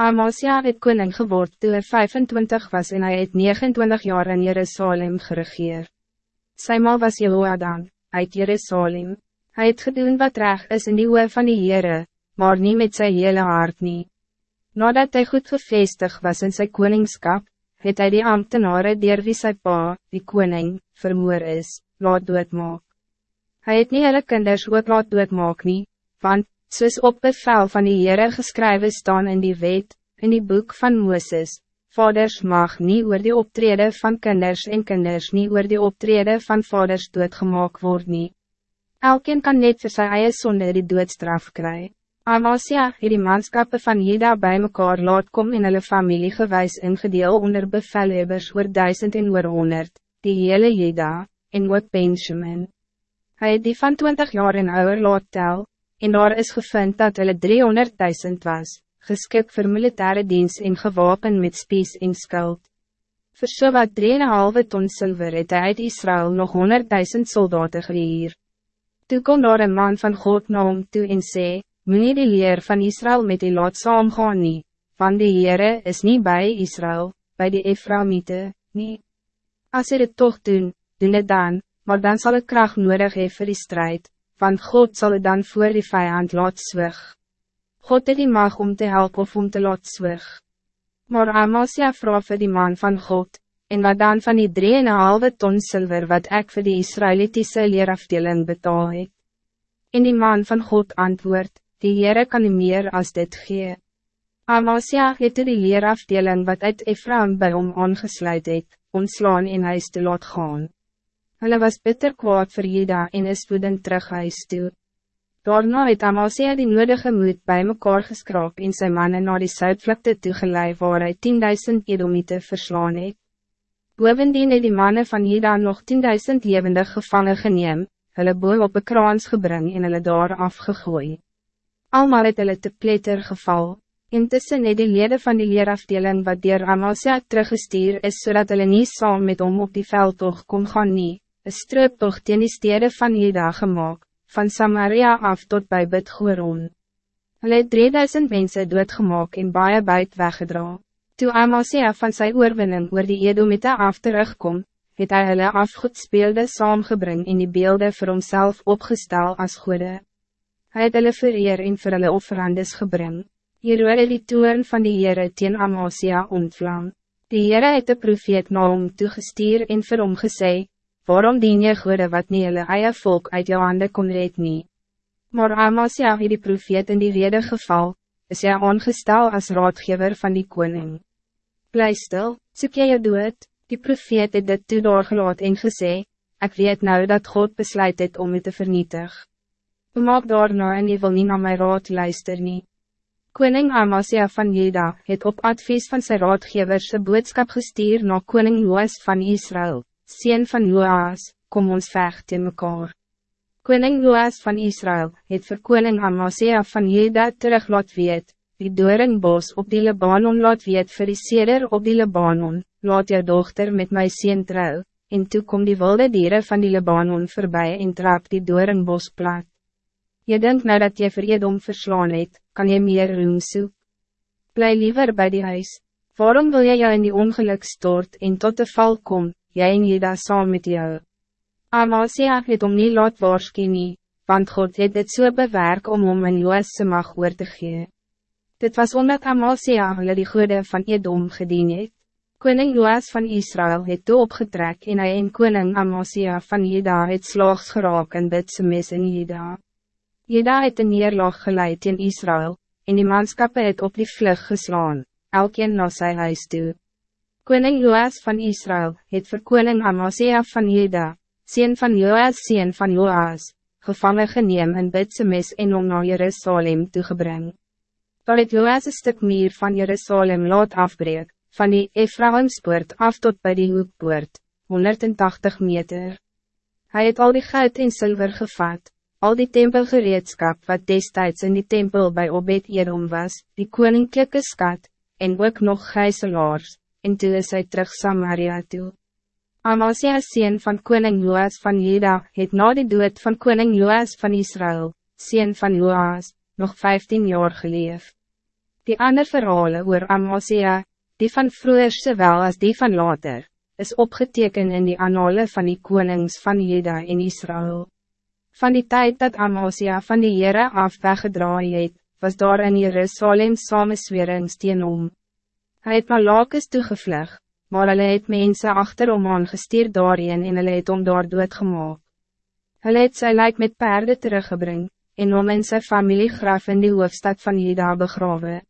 Amasia het koning geword toe hy 25 was en hij het 29 jaar in Jerusalem geregeer. Sy ma was Jehoadan, uit Jerusalem. Hij het gedoen wat recht is in die oor van die Heere, maar niet met zijn hele hart nie. Nadat hij goed gevestig was in zijn koningskap, het hij die ambtenaren dier wie sy pa, die koning, vermoor is, laat doodmaak. Hij het nie hulle kinders ook laat doodmaak nie, want, soos op bevel van die Heere geskrywe staan in die wet, in die boek van Mooses, vaders mag niet oor die optrede van kinders en kinders niet oor die optrede van vaders doodgemaak word nie. Elkeen kan net vir sy eie sonde die doodstraf kry. Amasia het die manskappe van Jeda bij mekaar laat kom in hulle familie gewys ingedeel onder bevelhebbers oor duisend en oor honderd, die hele Jeda, en ook Benjamin. Hij het die van 20 jaar en ouder laat tel, en daar is gevind dat hulle 300.000 was, geskik voor militaire dienst en gewapen met spies en skuld. Voor so wat 3,5 ton zilver het hy uit Israël nog 100.000 soldaten gehier. Toe kon daar een man van God na hom toe en sê, nie die leer van Israël met die laat saamgaan nie, want die Heere is niet bij Israël, bij die Ephraimite, nie. As hy dit toch doen, doen het dan, maar dan zal het kracht nodig hee vir die strijd, want God zal het dan voor die vijand laat zwig. God het die mag om te helpen of om te laat zwig. Maar Amasia vroeg vir die man van God, en wat dan van die 3,5 ton zilver wat ik voor die Israëlitische leerafdeling betaal het. En die man van God antwoord, die Heere kan nie meer als dit gee. Amasia het die leerafdeling wat uit Ephraim bij hom aangesluit het, ontslaan en huis te laat gaan. Hulle was bitter kwaad vir Jeda en is woedend terug huis toe. Daarna het Amasia die nodige moed bij mekaar geskraap en sy mannen na die Zuidvlakte toegeleid waar hy 10.000 edomite verslaan het. Bovendien het die mannen van Jeda nog 10.000 levendig gevangen geneem, hulle boel op een kraans gebring en hulle daar afgegooi. Almal het hulle te pletter geval. Intussen het die lede van die leerafdeling wat dier Amasia teruggestuur is zodat hulle nie saam met hom op die veldtocht kon gaan nie, een strooptocht teen die stede van Juda gemaakt, van Samaria af tot bij Bidgoeron. Hulle het 3000 mense doodgemaak en baie buit weggedra. Toe Amasia van sy oorwinning oor die Edomite af terugkom, het hy hulle afgoedspeelde saamgebring en die beelden vir homself opgestel as goede. Hy het hulle vereer en vir hulle offerandes gebring. Hierdoor het die toern van die Heere teen Amasia ontvlam. Die Heere het de profeet na hom toegestuur en vir hom gesê, waarom dien je goede wat nie hulle eie volk uit jou hande kon red nie? Maar Amasia het die profeet in die rede geval, is jy aangestel als raadgever van die koning. Bly stil, soek jy jou dood, die profeet het dit toe doorgelaat en gesê, ik weet nou dat God besluit het om het te vernietig. Maak daarna en jy wil nie na my raad luister nie. Koning Amasia van Juda het op advies van zijn raadgevers een boodskap gestuur na koning Joas van Israël, Sien van Joas, kom ons vecht in mekaar. Koning Joas van Israël het vir koning Amasia van Juda terug laat weet, die doornbos op die Libanon laat weet vir die seder op die Libanon, laat jou dochter met my sien trouw, en toe kom die wilde dieren van die Libanon voorbij en trap die doornbos plat. Je denkt nou dat je vir Edom verslaan het, kan je meer roem soek. Bly liever bij die huis, waarom wil jy jou in die ongeluk stort en tot de val kom, jij en Jeda saam met jou. Amasia het om nie laat waarskie nie, want God het dit so bewerk om om in Joas mag oor te gee. Dit was omdat Amasia hulle die goede van Edom gedien het. Koning Joas van Israël het toe opgetrek en hy en koning Amasia van Jeda het slaags geraak in bidse mes in Jeda. Jeda het een neerlag geleid in Israël, en die manskappe het op die vlug geslaan, elkeen na sy huis toe. Koning Joas van Israël het vir koning Amasia van Juda, sien van Joas sien van Joas, gevangen geneem in bidse mes en om na Jerusalem toegebring. Daar het Joas een stuk meer van Jerusalem laat afbreek, van die Ephraimspoort af tot bij die hoekpoort, 180 meter. Hij het al die goud en zilver gevat, al die tempelgereedskap wat destijds in die tempel bij Obed Edom was, die koninklijke skat, en ook nog gijzelaars, en toe is hy terug Samaria toe. Amasia sien van koning Joas van Juda, het na die dood van koning Joas van Israël, sien van Joas, nog 15 jaar geleef. Die ander verhalen oor Amasia, die van vroeger sowel as die van later, is opgeteken in die annale van die konings van Juda en Israël. Van die tijd dat Amasia van die Heere af weggedraai het, was daar in Jerusalem samenswerings teen hom. Hy het Malakes toegevlug, maar hulle het mense achter hom aangestuur daarin en hulle het hom daar doodgemaak. Hulle het sy lijk met paarden teruggebring, en hom in sy familiegraf in die hoofstad van Juda begraven.